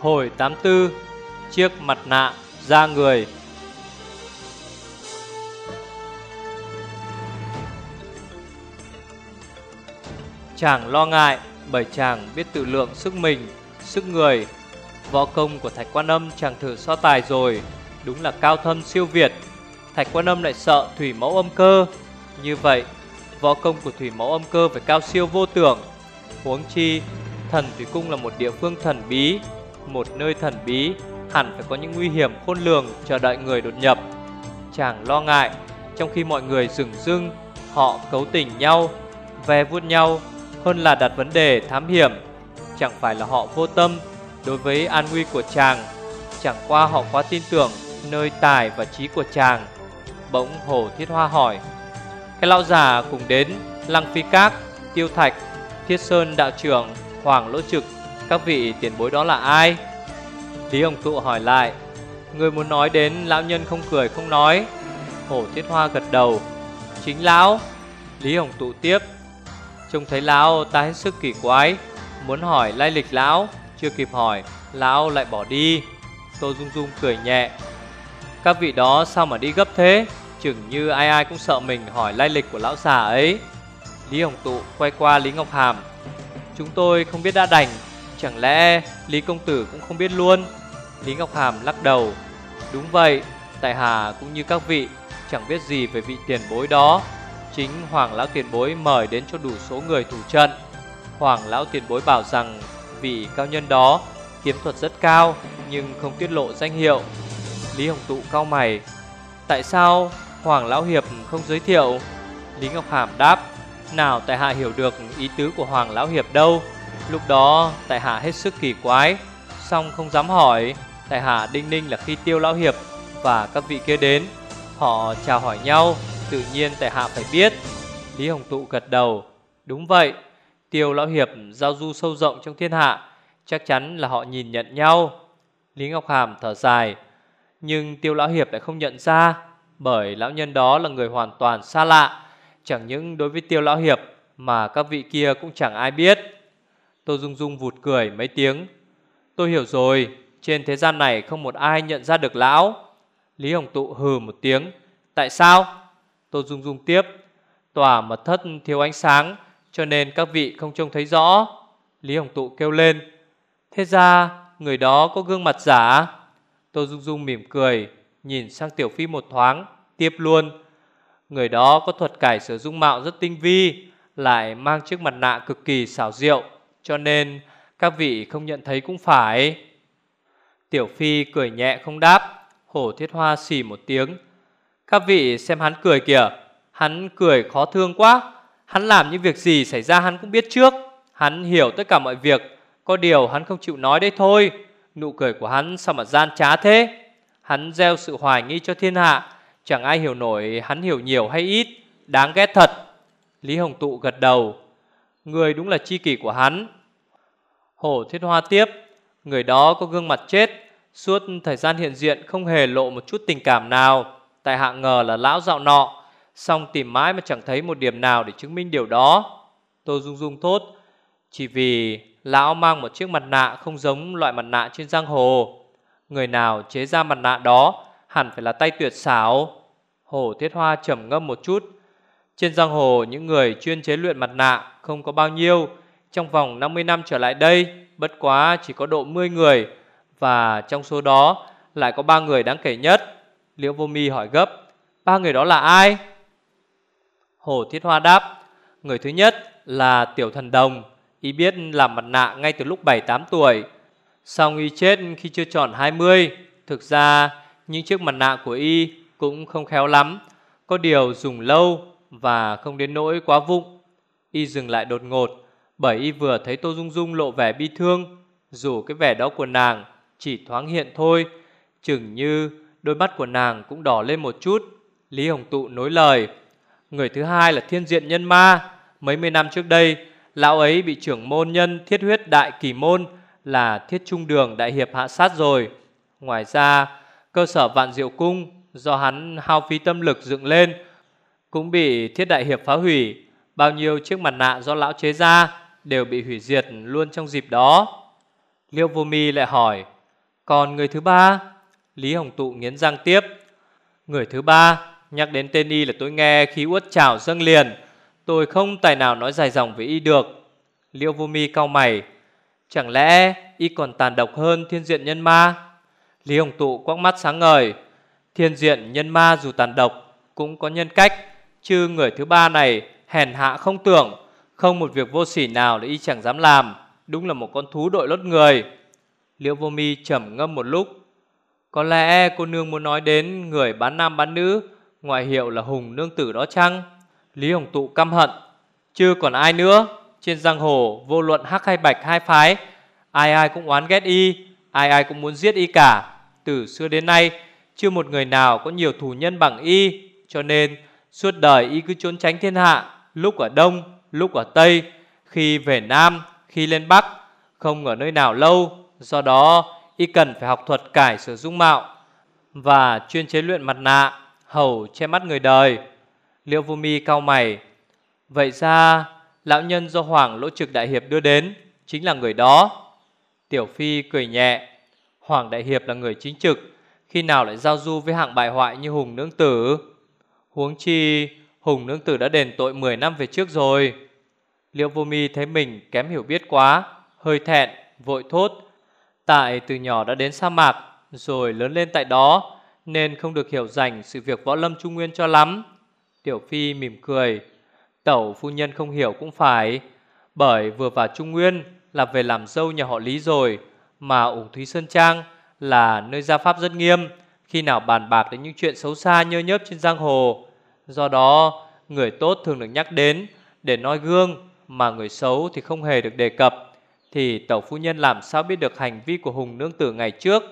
Hồi 84 Chiếc mặt nạ da người. Chàng lo ngại bởi chàng biết tự lượng sức mình, sức người. Võ công của Thạch Quan Âm chàng thử so tài rồi Đúng là cao thâm siêu việt. Thạch Quan Âm lại sợ thủy mẫu âm cơ. Như vậy Võ công của thủy mẫu âm cơ phải cao siêu vô tưởng. Huống chi Thần Thủy Cung là một địa phương thần bí. Một nơi thần bí Hẳn phải có những nguy hiểm khôn lường Chờ đợi người đột nhập. Chàng lo ngại Trong khi mọi người sừng dưng Họ cấu tình nhau Ve vuốt nhau Hơn là đặt vấn đề thám hiểm. Chẳng phải là họ vô tâm Đối với an nguy của chàng Chẳng qua họ quá tin tưởng Nơi tài và trí của chàng. Bỗng Hồ Thiết Hoa hỏi Cái lão già cùng đến Lăng Phi Các, Tiêu Thạch, Thiết Sơn Đạo trưởng, Hoàng Lỗ Trực các vị tiền bối đó là ai? Lý Hồng Tụ hỏi lại, Người muốn nói đến lão nhân không cười không nói. Hổ Thiết Hoa gật đầu, Chính lão. Lý Hồng Tụ tiếp, Trông thấy lão ta hết sức kỳ quái, Muốn hỏi lai lịch lão, Chưa kịp hỏi, Lão lại bỏ đi. Tô Dung Dung cười nhẹ, Các vị đó sao mà đi gấp thế? Chừng như ai ai cũng sợ mình hỏi lai lịch của lão già ấy. Lý Hồng Tụ quay qua Lý Ngọc Hàm, Chúng tôi không biết đã đành Chẳng lẽ Lý Công Tử cũng không biết luôn? Lý Ngọc Hàm lắc đầu. Đúng vậy, Tại Hà cũng như các vị, Chẳng biết gì về vị tiền bối đó. Chính Hoàng Lão Tiền Bối mời đến cho đủ số người thủ trận. Hoàng Lão Tiền Bối bảo rằng, Vị cao nhân đó Kiếm thuật rất cao, Nhưng không tiết lộ danh hiệu. Lý Hồng Tụ cao mày. Tại sao Hoàng Lão Hiệp không giới thiệu? Lý Ngọc Hàm đáp, Nào tại hạ hiểu được ý tứ của Hoàng Lão Hiệp đâu. Lúc đó, tại hạ hết sức kỳ quái Xong không dám hỏi, Tại hạ đinh ninh là khi tiêu Lão Hiệp Và các vị kia đến. Họ chào hỏi nhau, Tự nhiên tại hạ phải biết. Lý Hồng Tụ gật đầu, Đúng vậy, Tiêu Lão Hiệp giao du sâu rộng trong thiên hạ, Chắc chắn là họ nhìn nhận nhau. Lý Ngọc Hàm thở dài, Nhưng Tiêu Lão Hiệp lại không nhận ra, Bởi lão nhân đó là người hoàn toàn xa lạ. Chẳng những đối với Tiêu Lão Hiệp Mà các vị kia cũng chẳng ai biết. Tô Dung Dung vụt cười mấy tiếng. Tôi hiểu rồi, Trên thế gian này không một ai nhận ra được lão. Lý Hồng Tụ hừ một tiếng. Tại sao? Tô Dung Dung tiếp. Tòa mật thất thiếu ánh sáng, Cho nên các vị không trông thấy rõ. Lý Hồng Tụ kêu lên. Thế ra, người đó có gương mặt giả. Tô Dung Dung mỉm cười, Nhìn sang Tiểu Phi một thoáng, Tiếp luôn. Người đó có thuật cải sửa dung mạo rất tinh vi, Lại mang chiếc mặt nạ cực kỳ xảo diệu. Cho nên, các vị không nhận thấy cũng phải. Tiểu Phi cười nhẹ không đáp, Hổ Thiết Hoa xì một tiếng. Các vị xem hắn cười kìa, Hắn cười khó thương quá. Hắn làm những việc gì xảy ra hắn cũng biết trước. Hắn hiểu tất cả mọi việc, Có điều hắn không chịu nói đấy thôi. Nụ cười của hắn sao mà gian trá thế? Hắn gieo sự hoài nghi cho thiên hạ, Chẳng ai hiểu nổi hắn hiểu nhiều hay ít. Đáng ghét thật. Lý Hồng Tụ gật đầu. Người đúng là chi kỷ của hắn. Hổ Thiết Hoa tiếp, Người đó có gương mặt chết, Suốt thời gian hiện diện không hề lộ một chút tình cảm nào. Tại hạ ngờ là lão dạo nọ Xong tìm mãi mà chẳng thấy một điểm nào để chứng minh điều đó. Tô Dung Dung thốt, Chỉ vì lão mang một chiếc mặt nạ không giống loại mặt nạ trên giang hồ. Người nào chế ra mặt nạ đó hẳn phải là tay tuyệt xảo. Hổ Thiết Hoa trầm ngâm một chút trên giang hồ, những người chuyên chế luyện mặt nạ không có bao nhiêu. Trong vòng 50 năm trở lại đây, Bất quá chỉ có độ 10 người. Và trong số đó, lại có ba người đáng kể nhất. Liễu Vô Mi hỏi gấp, Ba người đó là ai? Hồ Thiết Hoa đáp, Người thứ nhất là Tiểu Thần Đồng. Y biết làm mặt nạ ngay từ lúc 7-8 tuổi. Sau Y chết khi chưa tròn 20 Thực ra những chiếc mặt nạ của Y cũng không khéo lắm. Có điều dùng lâu và không đến nỗi quá vụng. Y dừng lại đột ngột, Bởi Y vừa thấy Tô Dung Dung lộ vẻ bi thương, Dù cái vẻ đó của nàng chỉ thoáng hiện thôi, Chừng như đôi mắt của nàng cũng đỏ lên một chút. Lý Hồng Tụ nối lời, Người thứ hai là thiên diện nhân ma. Mấy mươi năm trước đây, Lão ấy bị trưởng môn nhân thiết huyết đại kỳ môn Là thiết trung đường đại hiệp hạ sát rồi. Ngoài ra, Cơ sở vạn diệu cung Do hắn hao phí tâm lực dựng lên cũng bị thiết đại hiệp phá hủy. Bao nhiêu chiếc mặt nạ do lão chế ra Đều bị hủy diệt luôn trong dịp đó. Liêu vô mi lại hỏi, Còn người thứ ba? Lý Hồng Tụ nghiến răng tiếp, Người thứ ba, Nhắc đến tên y là tôi nghe khí uất trào dâng liền. Tôi không tài nào nói dài dòng với y được. Liêu vô mi cau mày, Chẳng lẽ y còn tàn độc hơn thiên diện nhân ma? Lý Hồng Tụ quắc mắt sáng ngời, Thiên diện nhân ma dù tàn độc Cũng có nhân cách. Chứ người thứ ba này hèn hạ không tưởng, Không một việc vô sỉ nào là y chẳng dám làm. Đúng là một con thú đội lốt người. Liễu vô mi trầm ngâm một lúc. Có lẽ cô nương muốn nói đến Người bán nam bán nữ, Ngoại hiệu là hùng nương tử đó chăng? Lý Hồng Tụ căm hận. Chưa còn ai nữa? Trên giang hồ vô luận hắc hay bạch hai phái, Ai ai cũng oán ghét y, Ai ai cũng muốn giết y cả. Từ xưa đến nay, Chưa một người nào có nhiều thù nhân bằng y, Cho nên suốt đời y cứ trốn tránh thiên hạ Lúc ở Đông, lúc ở Tây Khi về Nam, khi lên Bắc Không ở nơi nào lâu. Do đó y cần phải học thuật cải sửa dung mạo Và chuyên chế luyện mặt nạ Hầu che mắt người đời. Liễu vô mi cao mày Vậy ra Lão nhân do Hoàng Lỗ Trực Đại Hiệp đưa đến Chính là người đó. Tiểu Phi cười nhẹ Hoàng Đại Hiệp là người chính trực Khi nào lại giao du với hạng bại hoại như Hùng Nương Tử? Huống chi Hùng Nương Tử đã đền tội 10 năm về trước rồi. Liễu vô mi thấy mình kém hiểu biết quá Hơi thẹn, vội thốt Tại từ nhỏ đã đến sa mạc Rồi lớn lên tại đó Nên không được hiểu rành sự việc võ lâm trung nguyên cho lắm. Tiểu Phi mỉm cười Tẩu phu nhân không hiểu cũng phải Bởi vừa vào Trung Nguyên Là về làm dâu nhà họ Lý rồi Mà ủng Thúy Sơn Trang Là nơi gia pháp rất nghiêm khi nào bàn bạc đến những chuyện xấu xa nhơ nhớp trên giang hồ. Do đó, Người tốt thường được nhắc đến Để noi gương, Mà người xấu thì không hề được đề cập. Thì tẩu phu nhân làm sao biết được hành vi của Hùng Nương Tử ngày trước?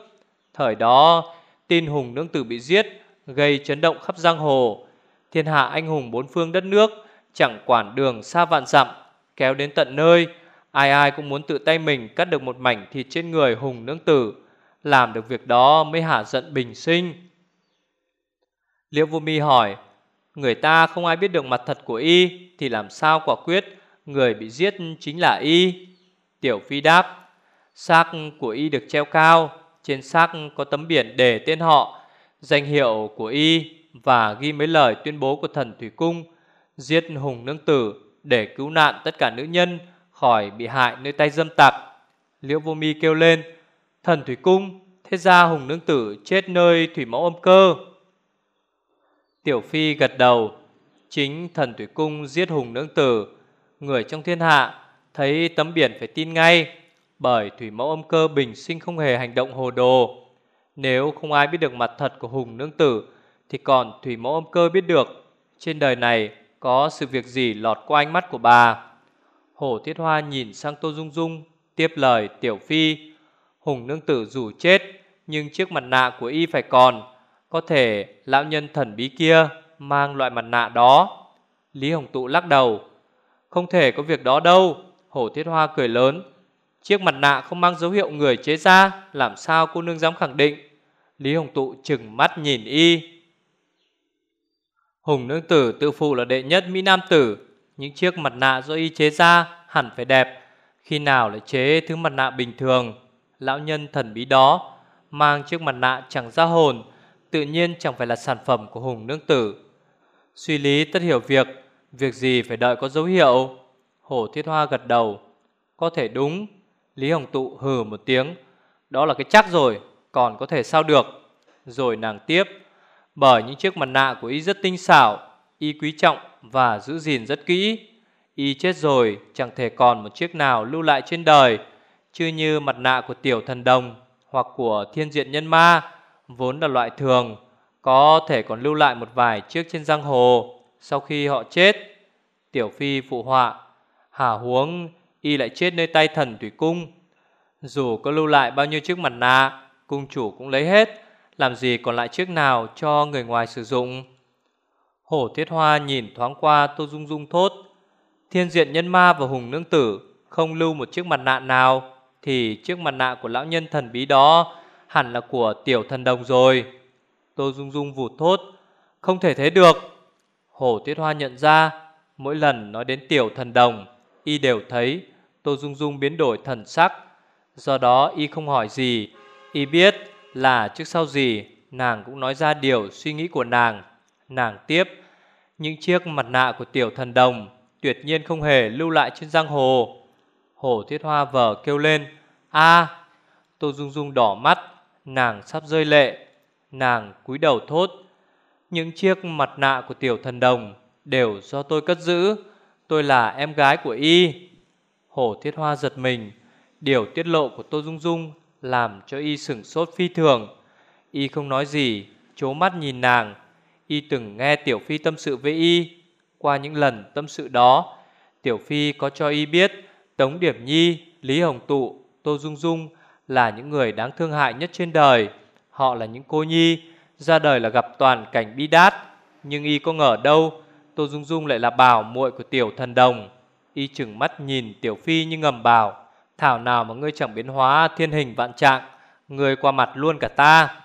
Thời đó, Tin Hùng Nương Tử bị giết, Gây chấn động khắp giang hồ. Thiên hạ anh hùng bốn phương đất nước, Chẳng quản đường xa vạn dặm, Kéo đến tận nơi, Ai ai cũng muốn tự tay mình cắt được một mảnh thịt trên người hùng nương tử. Làm được việc đó mới hạ giận bình sinh Liễu vô mi hỏi Người ta không ai biết được mặt thật của y Thì làm sao quả quyết Người bị giết chính là y Tiểu phi đáp Xác của y được treo cao Trên xác có tấm biển đề tên họ Danh hiệu của y và ghi mấy lời tuyên bố của thần Thủy Cung giết hùng nương tử để cứu nạn tất cả nữ nhân khỏi bị hại nơi tay dâm tặc. Liễu Vô Mi kêu lên, thần Thủy Cung, thế ra hùng nương tử chết nơi thủy mẫu âm cơ. Tiểu Phi gật đầu, chính thần Thủy Cung giết hùng nương tử, người trong thiên hạ thấy tấm biển phải tin ngay, bởi thủy mẫu âm cơ bình sinh không hề hành động hồ đồ. Nếu không ai biết được mặt thật của hùng nương tử, thì còn Thủy Mẫu Âm Cơ biết được trên đời này có sự việc gì lọt qua ánh mắt của bà. Hổ Thiết Hoa nhìn sang Tô Dung Dung, tiếp lời Tiểu Phi. Hùng nương tử dù chết, nhưng chiếc mặt nạ của y phải còn. Có thể lão nhân thần bí kia mang loại mặt nạ đó. Lý Hồng Tụ lắc đầu. Không thể có việc đó đâu. Hổ Thiết Hoa cười lớn. Chiếc mặt nạ không mang dấu hiệu người chế ra, làm sao cô nương dám khẳng định. Lý Hồng Tụ chừng mắt nhìn y. Hùng nương tử tự phụ là đệ nhất Mỹ Nam tử Những chiếc mặt nạ do y chế ra hẳn phải đẹp Khi nào lại chế thứ mặt nạ bình thường Lão nhân thần bí đó Mang chiếc mặt nạ chẳng ra hồn Tự nhiên chẳng phải là sản phẩm của Hùng nương tử. Suy lý tất hiểu việc Việc gì phải đợi có dấu hiệu? Hổ thiết hoa gật đầu. Có thể đúng Lý Hồng Tụ hừ một tiếng. Đó là cái chắc rồi Còn có thể sao được? Rồi nàng tiếp. Bởi những chiếc mặt nạ của y rất tinh xảo, y quý trọng và giữ gìn rất kỹ. Y chết rồi chẳng thể còn một chiếc nào lưu lại trên đời, chứ như mặt nạ của tiểu thần đồng hoặc của thiên diện nhân ma, vốn là loại thường, có thể còn lưu lại một vài chiếc trên giang hồ sau khi họ chết. Tiểu phi phụ họa, hả huống y lại chết nơi tay thần thủy cung. Dù có lưu lại bao nhiêu chiếc mặt nạ, cung chủ cũng lấy hết làm gì còn lại chiếc nào cho người ngoài sử dụng Hổ Thiết Hoa nhìn thoáng qua Tô Dung Dung thốt Thiên diện nhân ma và hùng nương tử Không lưu một chiếc mặt nạ nào thì chiếc mặt nạ của lão nhân thần bí đó Hẳn là của tiểu thần đồng rồi. Tô Dung Dung vụt thốt, Không thể thế được. Hổ tuyết Hoa nhận ra, Mỗi lần nói đến tiểu thần đồng, Y đều thấy Tô Dung Dung biến đổi thần sắc. Do đó y không hỏi gì, Y biết là trước sau gì Nàng cũng nói ra điều suy nghĩ của nàng. Nàng tiếp, Những chiếc mặt nạ của tiểu thần đồng Tuyệt nhiên không hề lưu lại trên giang hồ. Hổ thiết hoa vờ kêu lên a. Tô Dung Dung đỏ mắt Nàng sắp rơi lệ Nàng cúi đầu thốt Những chiếc mặt nạ của tiểu thần đồng Đều do tôi cất giữ Tôi là em gái của y. Hổ thiết hoa giật mình Điều tiết lộ của Tô Dung Dung Làm cho y sửng sốt phi thường. Y không nói gì Chố mắt nhìn nàng. Y từng nghe Tiểu Phi tâm sự với y. Qua những lần tâm sự đó Tiểu Phi có cho y biết Tống Điểm Nhi, Lý Hồng Tụ, Tô Dung Dung Là những người đáng thương hại nhất trên đời. Họ là những cô nhi, Ra đời là gặp toàn cảnh bi đát, Nhưng y có ngờ đâu, Tô Dung Dung lại là bảo muội của tiểu thần đồng. Y chừng mắt nhìn tiểu phi như ngầm bảo Thảo nào mà ngươi chẳng biến hóa thiên hình vạn trạng, Ngươi qua mặt luôn cả ta.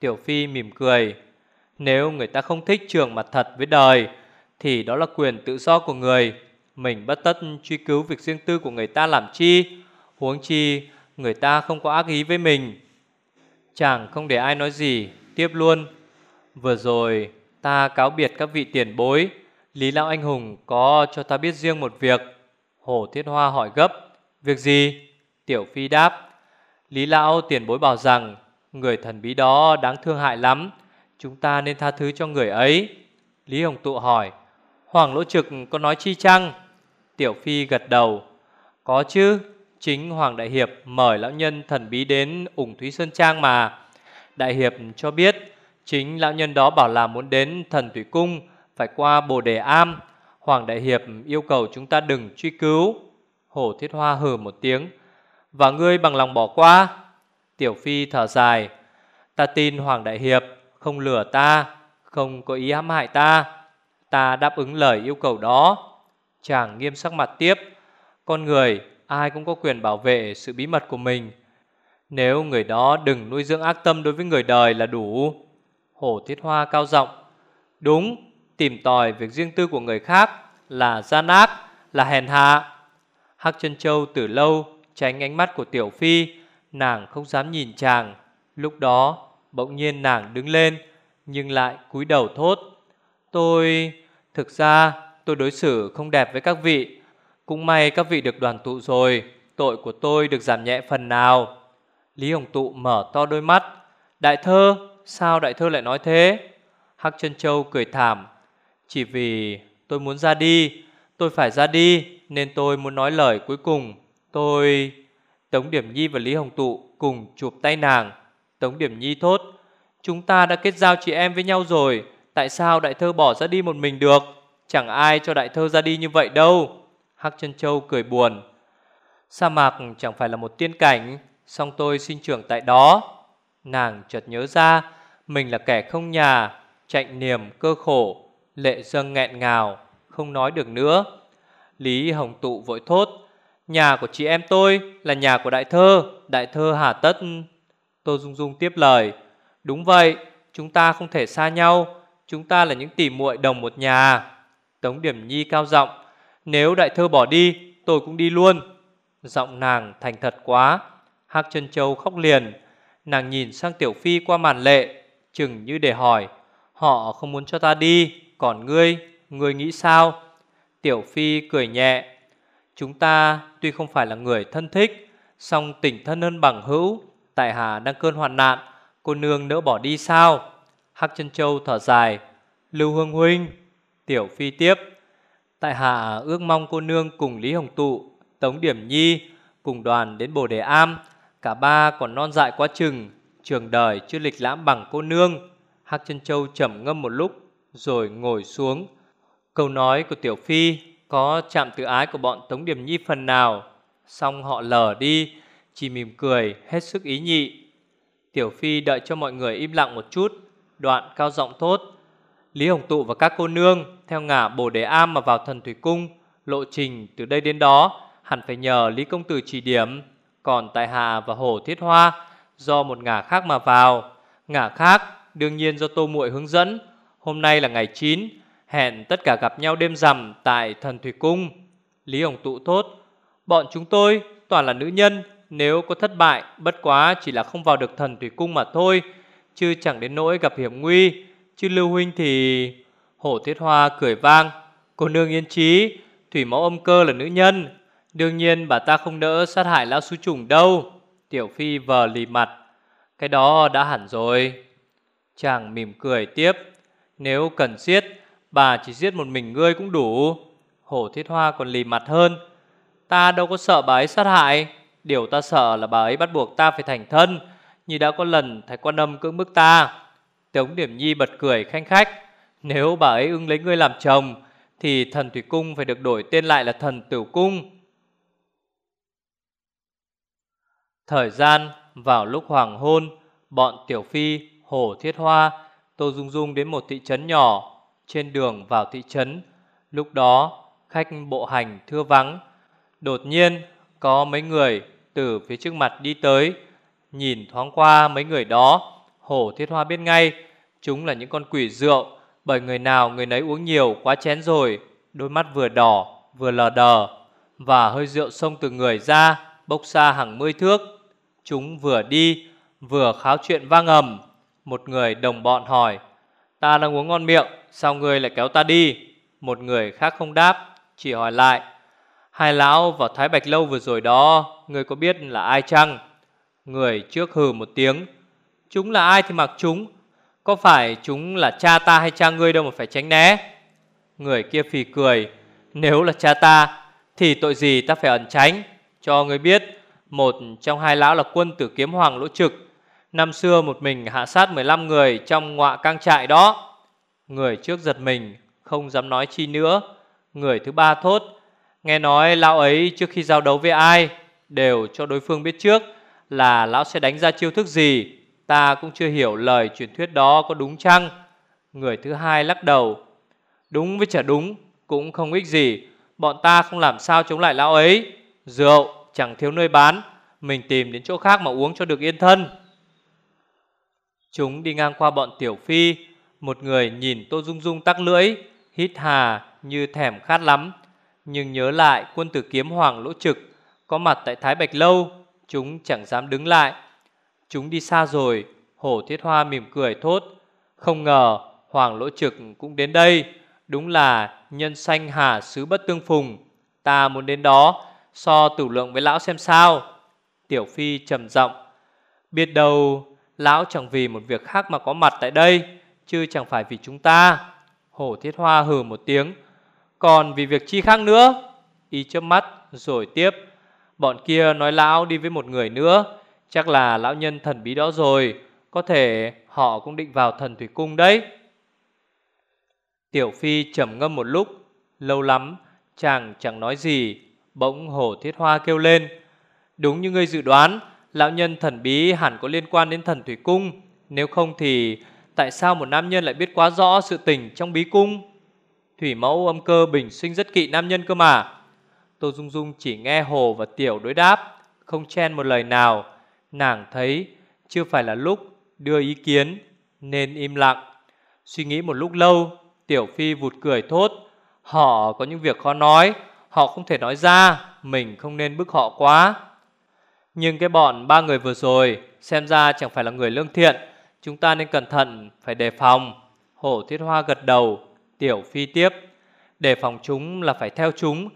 Tiểu phi mỉm cười. Nếu người ta không thích trường mặt thật với đời, Thì đó là quyền tự do của người. Mình bất tất truy cứu việc riêng tư của người ta làm chi? Huống chi người ta không có ác ý với mình. Chẳng không để ai nói gì, Tiếp luôn. Vừa rồi ta cáo biệt các vị tiền bối, Lý Lão Anh Hùng có cho ta biết riêng một việc. Hổ Thiết Hoa hỏi gấp, Việc gì? Tiểu Phi đáp, Lý Lão tiền bối bảo rằng, Người thần bí đó đáng thương hại lắm, Chúng ta nên tha thứ cho người ấy. Lý Hồng Tụ hỏi, Hoàng Lỗ Trực có nói chi chăng? Tiểu Phi gật đầu, Có chứ. Chính Hoàng Đại Hiệp mời lão nhân thần bí đến ủng Thúy Sơn Trang mà. Đại Hiệp cho biết, Chính lão nhân đó bảo là muốn đến thần Thủy Cung, Phải qua Bồ Đề Am. Hoàng Đại Hiệp yêu cầu chúng ta đừng truy cứu. Hổ Thiết Hoa hừ một tiếng. Và ngươi bằng lòng bỏ qua. Tiểu Phi thở dài. Ta tin Hoàng Đại Hiệp không lừa ta, Không có ý hãm hại ta. Ta đáp ứng lời yêu cầu đó. Chàng nghiêm sắc mặt tiếp. Con người ai cũng có quyền bảo vệ sự bí mật của mình. Nếu người đó đừng nuôi dưỡng ác tâm đối với người đời là đủ. Hổ Thiết Hoa cao giọng, Đúng, Tìm tòi việc riêng tư của người khác Là gian ác, Là hèn hạ. Hắc chân châu từ lâu tránh ánh mắt của Tiểu Phi, Nàng không dám nhìn chàng. Lúc đó, bỗng nhiên nàng đứng lên, Nhưng lại cúi đầu thốt, Tôi... Thực ra tôi đối xử không đẹp với các vị. Cũng may các vị được đoàn tụ rồi, Tội của tôi được giảm nhẹ phần nào. Lý Hồng Tụ mở to đôi mắt. Đại thơ, Sao đại thơ lại nói thế? Hắc chân châu cười thảm. Chỉ vì tôi muốn ra đi, Tôi phải ra đi, Nên tôi muốn nói lời cuối cùng. Tôi... Tống Điểm Nhi và Lý Hồng Tụ cùng chụp tay nàng. Tống Điểm Nhi thốt, Chúng ta đã kết giao chị em với nhau rồi, Tại sao đại thơ bỏ ra đi một mình được? Chẳng ai cho đại thơ ra đi như vậy đâu. Hắc chân châu cười buồn. Sa mạc chẳng phải là một tiên cảnh, Song tôi sinh trưởng tại đó. Nàng chợt nhớ ra, Mình là kẻ không nhà, Chạy niềm, cơ khổ, Lệ dâng nghẹn ngào, Không nói được nữa. Lý Hồng Tụ vội thốt, Nhà của chị em tôi là nhà của đại thơ Đại thơ hà tất. Tô Dung Dung tiếp lời, Đúng vậy, chúng ta không thể xa nhau, Chúng ta là những tỷ muội đồng một nhà. Tống Điểm Nhi cao giọng nếu đại thơ bỏ đi tôi cũng đi luôn. Giọng nàng thành thật quá. Hắc chân châu khóc liền. Nàng nhìn sang Tiểu Phi qua màn lệ Chừng như để hỏi Họ không muốn cho ta đi Còn ngươi, ngươi nghĩ sao? Tiểu Phi cười nhẹ Chúng ta tuy không phải là người thân thích song tình thân hơn bằng hữu Tại Hà đang cơn hoạn nạn Cô nương nỡ bỏ đi sao? Hắc chân châu thở dài Lưu Hương Huynh. Tiểu Phi tiếp Tại Hạ ước mong cô nương cùng Lý Hồng Tụ, Tống Điểm Nhi Cùng đoàn đến Bồ Đề Am. Cả ba còn non dại quá chừng, Trường đời chưa lịch lãm bằng cô nương. Hắc chân châu trầm ngâm một lúc, Rồi ngồi xuống. Câu nói của Tiểu Phi Có chạm tự ái của bọn Tống Điểm Nhi phần nào? Xong họ lờ đi, Chỉ mỉm cười, hết sức ý nhị. Tiểu Phi đợi cho mọi người im lặng một chút, Đoạn cao giọng thốt. Lý Hồng Tụ và các cô nương Theo ngả Bồ Đề Am mà vào thần Thủy Cung, Lộ trình từ đây đến đó, Hẳn phải nhờ Lý Công Tử chỉ điểm. Còn tại Hà và Hồ Thiết Hoa, Do một ngả khác mà vào. Ngả khác đương nhiên do Tô muội hướng dẫn. Hôm nay là ngày 9 Hẹn tất cả gặp nhau đêm rằm Tại thần Thủy Cung. Lý Hồng Tụ thốt, Bọn chúng tôi toàn là nữ nhân, nếu có thất bại, Bất quá chỉ là không vào được thần thủy cung mà thôi, Chứ chẳng đến nỗi gặp hiểm nguy. Chứ Lưu Huynh thì... Hổ Thiết Hoa cười vang, Cô nương yên trí Thủy mẫu âm cơ là nữ nhân, Đương nhiên bà ta không đỡ sát hại lão sú trùng đâu. Tiểu Phi vờ lì mặt, Cái đó đã hẳn rồi. Chàng mỉm cười tiếp, Nếu cần giết, Bà chỉ giết một mình ngươi cũng đủ. Hổ Thiết Hoa còn lì mặt hơn, Ta đâu có sợ bà ấy sát hại, Điều ta sợ là bà ấy bắt buộc ta phải thành thân, Như đã có lần thầy Quan Âm cưỡng bức ta. Tống Điểm Nhi bật cười khanh khách. Nếu bà ấy ưng lấy ngươi làm chồng Thì thần Thủy Cung phải được đổi tên lại là thần Tử Cung. Thời gian vào lúc hoàng hôn Bọn Tiểu Phi, Hồ Thiết Hoa Tô Dung Dung đến một thị trấn nhỏ Trên đường vào thị trấn. Lúc đó khách bộ hành thưa vắng. Đột nhiên có mấy người từ phía trước mặt đi tới Nhìn thoáng qua mấy người đó. Hổ thiết hoa biết ngay. Chúng là những con quỷ rượu, Bởi người nào người nấy uống nhiều quá chén rồi, Đôi mắt vừa đỏ, vừa lờ đờ, Và hơi rượu xông từ người ra, Bốc xa hàng mươi thước. Chúng vừa đi, vừa kháo chuyện vang ầm. Một người đồng bọn hỏi, Ta đang uống ngon miệng, Sao người lại kéo ta đi? Một người khác không đáp, Chỉ hỏi lại, Hai lão vào Thái Bạch Lâu vừa rồi đó Người có biết là ai chăng? Người trước hừ một tiếng Chúng là ai thì mặc chúng? Có phải chúng là cha ta hay cha ngươi đâu mà phải tránh né? Người kia phì cười, Nếu là cha ta, Thì tội gì ta phải ẩn tránh? Cho người biết, Một trong hai lão là quân tử kiếm hoàng lỗ trực. Năm xưa một mình hạ sát 15 người Trong ngọa căng trại đó. Người trước giật mình, Không dám nói chi nữa. Người thứ ba thốt, Nghe nói lão ấy trước khi giao đấu với ai, Đều cho đối phương biết trước Là lão sẽ đánh ra chiêu thức gì. Ta cũng chưa hiểu lời truyền thuyết đó có đúng chăng? Người thứ hai lắc đầu. Đúng với chả đúng, Cũng không ích gì. Bọn ta không làm sao chống lại lão ấy. Rượu, chẳng thiếu nơi bán. Mình tìm đến chỗ khác mà uống cho được yên thân. Chúng đi ngang qua bọn tiểu phi. Một người nhìn Tô Dung Dung tắc lưỡi, Hít hà như thèm khát lắm. Nhưng nhớ lại quân tử kiếm hoàng lỗ trực, Có mặt tại Thái Bạch Lâu, Chúng chẳng dám đứng lại. Chúng đi xa rồi Hổ Thiết Hoa mỉm cười, thốt, Không ngờ Hoàng Lỗ Trực cũng đến đây. Đúng là nhân sanh hà sứ bất tương phùng. Ta muốn đến đó, So tử lượng với lão xem sao. Tiểu Phi trầm giọng, Biết đâu Lão chẳng vì một việc khác mà có mặt tại đây, Chứ chẳng phải vì chúng ta. Hổ Thiết Hoa hừ một tiếng, còn vì việc chi khác nữa? Y chớp mắt, rồi tiếp, Bọn kia nói lão đi với một người nữa Chắc là lão nhân thần bí đó rồi. Có thể họ cũng định vào thần thủy cung đấy. Tiểu Phi trầm ngâm một lúc. Lâu lắm, chàng chẳng nói gì. Bỗng hổ thiết hoa kêu lên. Đúng như ngươi dự đoán, Lão nhân thần bí hẳn có liên quan đến thần thủy cung. Nếu không thì Tại sao một nam nhân lại biết quá rõ sự tình trong bí cung? Thủy mẫu âm cơ bình sinh rất kỵ nam nhân cơ mà. Tô Dung Dung chỉ nghe Hồ và Tiểu đối đáp, Không chen một lời nào. Nàng thấy chưa phải là lúc đưa ý kiến, Nên im lặng. Suy nghĩ một lúc lâu, Tiểu Phi vụt cười thốt, Họ có những việc khó nói, Họ không thể nói ra, Mình không nên bức họ quá. Nhưng cái bọn ba người vừa rồi, Xem ra chẳng phải là người lương thiện, Chúng ta nên cẩn thận, Phải đề phòng. Hổ Thiết Hoa gật đầu, Tiểu Phi tiếp, đề phòng chúng là phải theo chúng.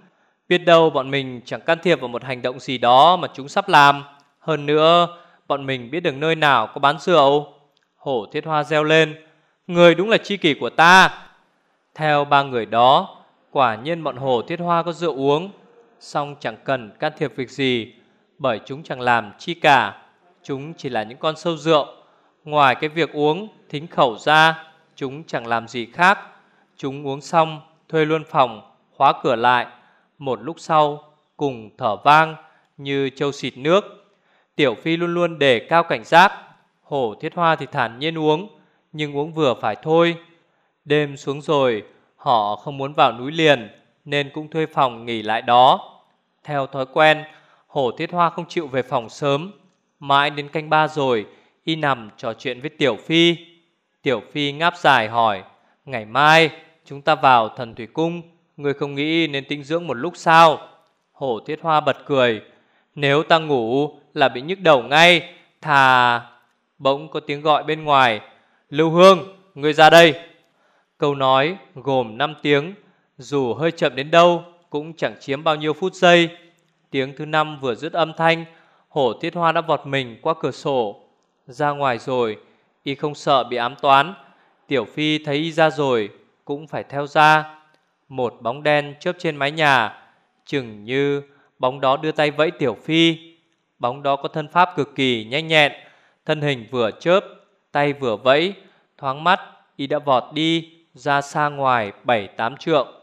Biết đâu bọn mình chẳng can thiệp vào một hành động gì đó mà chúng sắp làm. Hơn nữa, bọn mình biết được nơi nào có bán rượu Hổ thiết hoa reo lên, Người đúng là chi kỷ của ta. Theo ba người đó, Quả nhiên bọn hổ thiết hoa có rượu uống Xong chẳng cần can thiệp việc gì, Bởi chúng chẳng làm chi cả. Chúng chỉ là những con sâu rượu. Ngoài cái việc uống Thính khẩu ra, Chúng chẳng làm gì khác. Chúng uống xong, thuê luôn phòng, Khóa cửa lại. Một lúc sau, cùng thở vang Như châu xịt nước. Tiểu Phi luôn luôn đề cao cảnh giác. Hổ thiết hoa thì thản nhiên uống, Nhưng uống vừa phải thôi. Đêm xuống rồi, Họ không muốn vào núi liền, Nên cũng thuê phòng nghỉ lại đó. Theo thói quen, Hổ thiết hoa không chịu về phòng sớm. Mãi đến canh ba rồi, Y nằm trò chuyện với Tiểu Phi. Tiểu Phi ngáp dài hỏi, Ngày mai Chúng ta vào thần thủy cung Người không nghĩ nên tinh dưỡng một lúc sao? Hổ thiết hoa bật cười nếu ta ngủ là bị nhức đầu ngay Thà Bỗng có tiếng gọi bên ngoài. Lưu Hương, ngươi ra đây. Câu nói gồm 5 tiếng Dù hơi chậm đến đâu Cũng chẳng chiếm bao nhiêu phút giây. Tiếng thứ năm vừa dứt âm thanh Hổ tiết hoa đã vọt mình qua cửa sổ. Ra ngoài rồi Y không sợ bị ám toán. Tiểu Phi thấy y ra rồi Cũng phải theo ra. Một bóng đen chớp trên mái nhà Chừng như bóng đó đưa tay vẫy Tiểu Phi. Bóng đó có thân pháp cực kỳ nhanh nhẹn, Thân hình vừa chớp, Tay vừa vẫy, Thoáng mắt, y đã vọt đi ra xa ngoài 7-8 trượng.